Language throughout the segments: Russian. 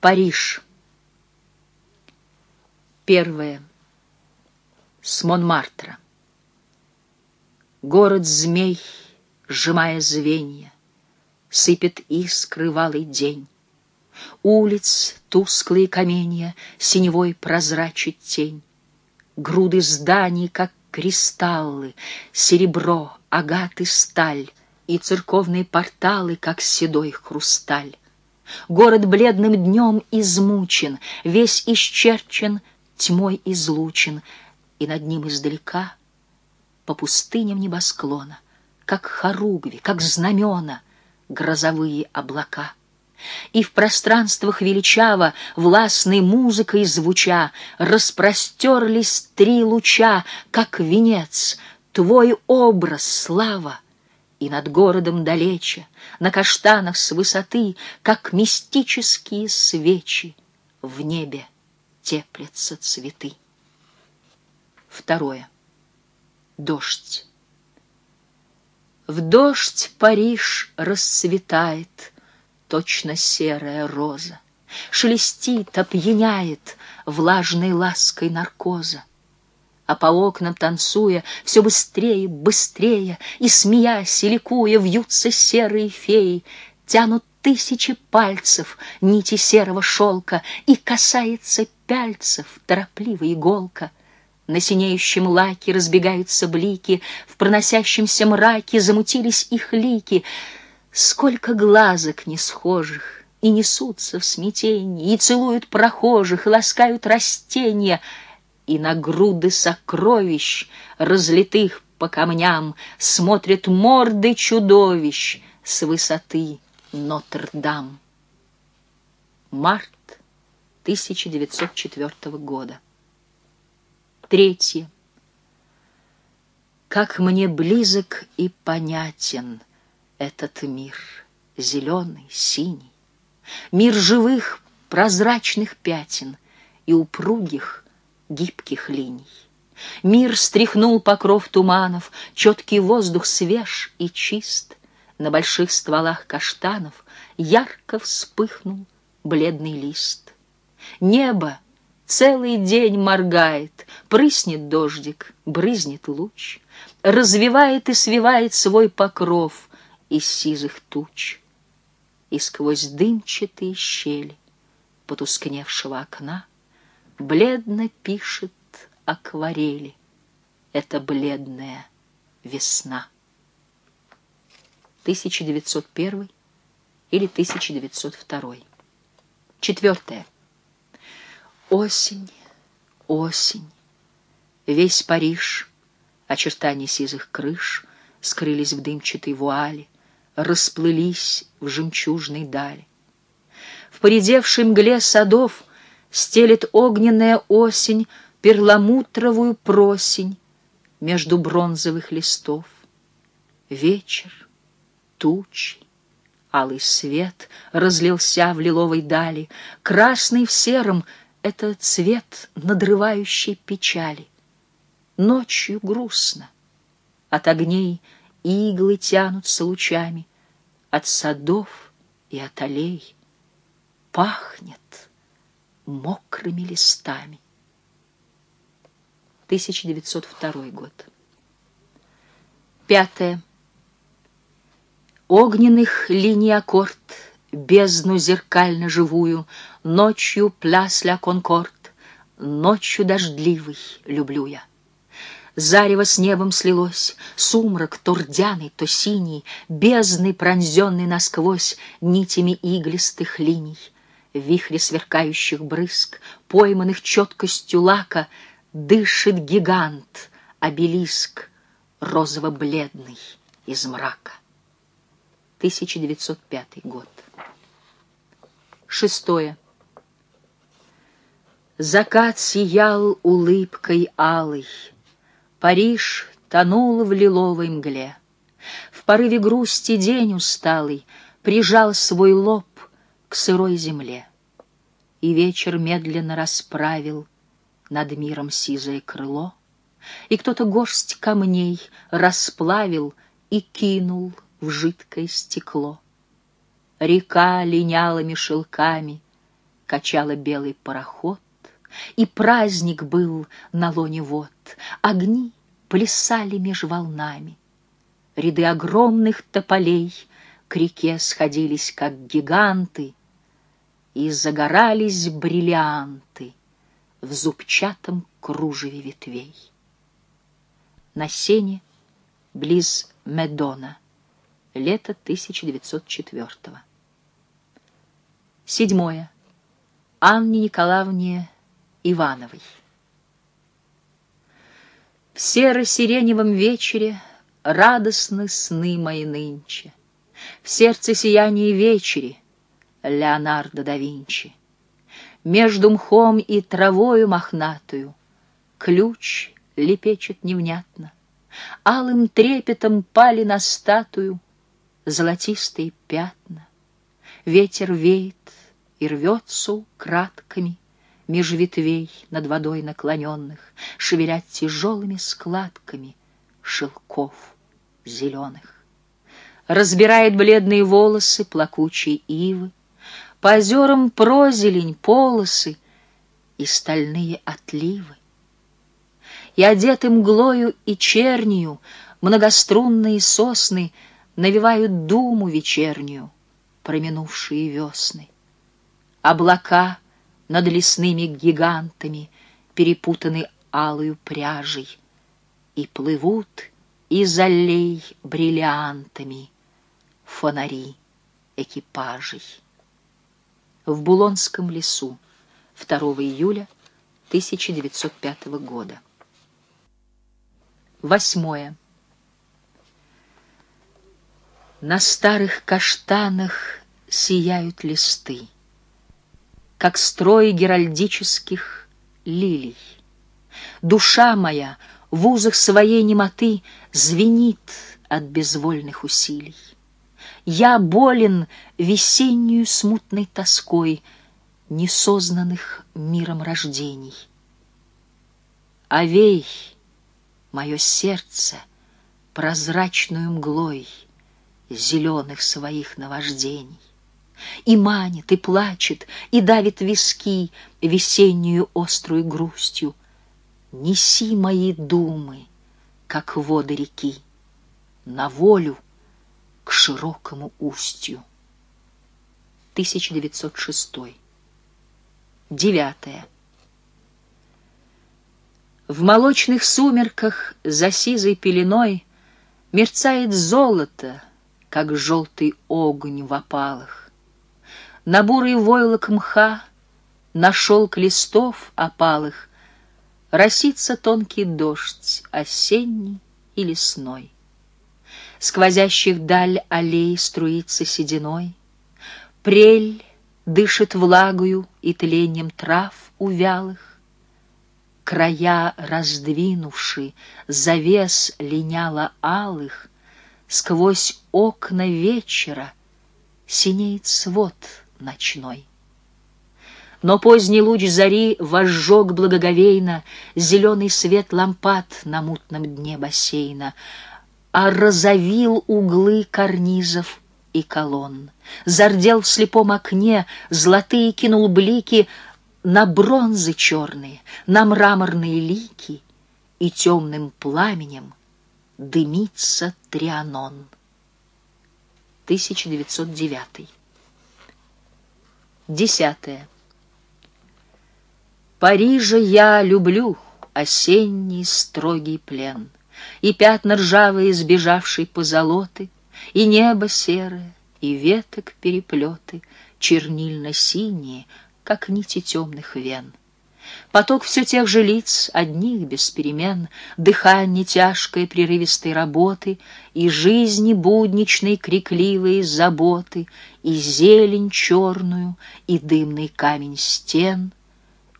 Париж. Первое. С Монмартра. Город змей, сжимая звенья, Сыпет искры валый день. Улиц тусклые каменья Синевой прозрачит тень. Груды зданий, как кристаллы, Серебро, агат и сталь, И церковные порталы, как седой хрусталь. Город бледным днем измучен, Весь исчерчен, тьмой излучен, И над ним издалека, По пустыням небосклона, Как хоругви, как знамена, Грозовые облака — и в пространствах величаво, властной музыкой звуча, Распростерлись три луча, как венец, Твой образ, слава. И над городом далече, на каштанах с высоты, Как мистические свечи, в небе теплятся цветы. Второе. Дождь. В дождь Париж расцветает — точно серая роза, Шелестит, опьяняет влажной лаской наркоза. А по окнам танцуя, все быстрее, быстрее, И, смеясь и ликуя, вьются серые феи, Тянут тысячи пальцев нити серого шелка, И касается пяльцев торопливая иголка. На синеющем лаке разбегаются блики, В проносящемся мраке замутились их лики — Сколько глазок не схожих, и несутся в смятении, и целуют прохожих, и ласкают растения, и на груды сокровищ, разлитых по камням, смотрят морды чудовищ с высоты Нотр-Дам. Март 1904 года. Третье. Как мне близок и понятен — этот мир, зеленый, синий, Мир живых, прозрачных пятен И упругих, гибких линий. Мир стряхнул покров туманов, Четкий воздух свеж и чист, На больших стволах каштанов Ярко вспыхнул бледный лист. Небо целый день моргает, Прыснет дождик, брызнет луч, Развивает и свивает свой покров — из сизых туч, И сквозь дымчатые щели потускневшего окна Бледно пишет акварели эта бледная весна. 1901 или 1902. Четвертое. Осень, осень, весь Париж, очертания сизых крыш скрылись в дымчатой вуале, расплылись в жемчужной дали. В поредевшей мгле садов стелет огненная осень перламутровую просень между бронзовых листов. Вечер, тучи, алый свет разлился в лиловой дали, красный в сером — это цвет надрывающей печали. Ночью грустно, от огней — Иглы тянутся лучами от садов и от аллей. Пахнет мокрыми листами. 1902 год. Пятое. Огненных линий аккорд, бездну зеркально живую, Ночью пляс ля конкорд, ночью дождливый люблю я. Зарево с небом слилось, сумрак то рдяный, то синий, Бездны, пронзенный насквозь нитями иглистых линий. Вихре сверкающих брызг, пойманных четкостью лака, Дышит гигант, обелиск, розово-бледный из мрака. 1905 год. Шестое. Закат сиял улыбкой алой, Париж тонул в лиловой мгле. В порыве грусти день усталый Прижал свой лоб к сырой земле. И вечер медленно расправил Над миром сизое крыло, И кто-то горсть камней расплавил И кинул в жидкое стекло. Река линялыми шелками качала белый пароход, И праздник был на лоне вод, Огни плясали меж волнами. Ряды огромных тополей К реке сходились, как гиганты, И загорались бриллианты В зубчатом кружеве ветвей. На сене близ Медона, лето 1904 -го. Седьмое. Анне Николаевне Ивановой. В серо-сиреневом вечере Радостны сны мои нынче. В сердце сияние вечери Леонардо да Винчи. Между мхом и травою мохнатую Ключ лепечет невнятно. Алым трепетом пали на статую Золотистые пятна. Ветер веет и рвется украдками Меж ветвей над водой наклоненных, Шевелять тяжелыми складками Шелков зеленых. Разбирает бледные волосы Плакучей ивы, По озерам прозелень полосы И стальные отливы. И одеты мглою и чернию Многострунные сосны Навевают думу вечернюю Проминувшие весны. Облака над лесными гигантами Перепутаны алую пряжей, И плывут из аллей бриллиантами Фонари экипажей. В Булонском лесу 2 июля 1905 года. Восьмое. На старых каштанах сияют листы как строй геральдических лилий. Душа моя в узах своей немоты звенит от безвольных усилий. Я болен весеннюю смутной тоской несознанных миром рождений. Овей, мое сердце, прозрачную мглой зеленых своих наваждений. И манит, и плачет, и давит виски Весеннюю острую грустью. Неси мои думы, как воды реки, На волю к широкому устью. 1906. Девятое. В молочных сумерках за сизой пеленой Мерцает золото, как желтый огонь в опалах. На бурый войлок мха, на шелк листов опалых Росится тонкий дождь, осенний и лесной. Сквозящих даль аллей струится сединой, Прель дышит влагою и тлением трав увялых, Края раздвинувши, завес линяла алых, Сквозь окна вечера синеет свод — ночной. Но поздний луч зари возжег благоговейно Зеленый свет лампад на мутном дне бассейна, А разовил углы карнизов и колонн. Зардел в слепом окне, золотые кинул блики На бронзы черные, на мраморные лики, И темным пламенем дымится Трианон. 1909 Десятое. Парижа я люблю осенний строгий плен, И пятна ржавые, сбежавшей позолоты, И небо серое, и веток переплеты, Чернильно-синие, как нити темных вен. Поток все тех же лиц, одних без перемен, Дыхание тяжкой прерывистой работы И жизни будничной крикливые заботы, И зелень черную, и дымный камень стен,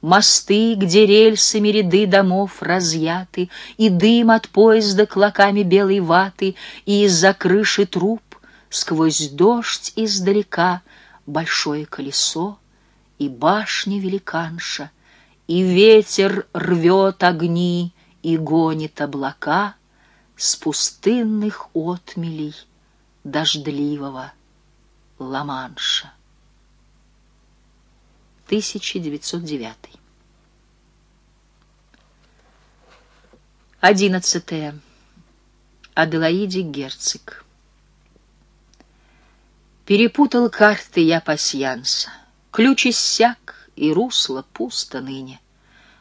Мосты, где рельсами ряды домов разъяты, И дым от поезда клоками белой ваты, И из-за крыши труб сквозь дождь издалека Большое колесо и башня великанша — и ветер рвет огни и гонит облака С пустынных отмелей дождливого Ла-Манша. 1909. Одиннадцатое. Аделаиде Герцог. Перепутал карты я пасьянса, Ключ иссяк, и русло пусто ныне.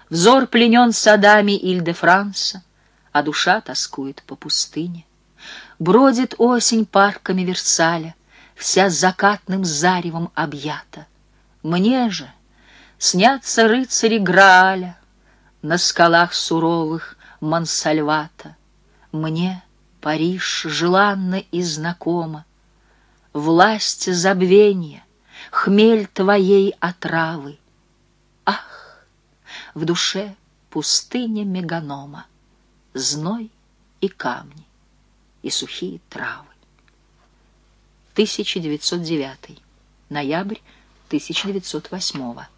Взор пленен садами Иль-де-Франса, А душа тоскует по пустыне. Бродит осень парками Версаля, Вся закатным заревом объята. Мне же снятся рыцари Грааля На скалах суровых Мансальвата. Мне Париж желанно и знакомо, Власть забвения, хмель твоей отравы. Ах, в душе пустыня меганома, Зной и камни, и сухие травы. 1909. Ноябрь 1908.